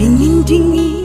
听一听你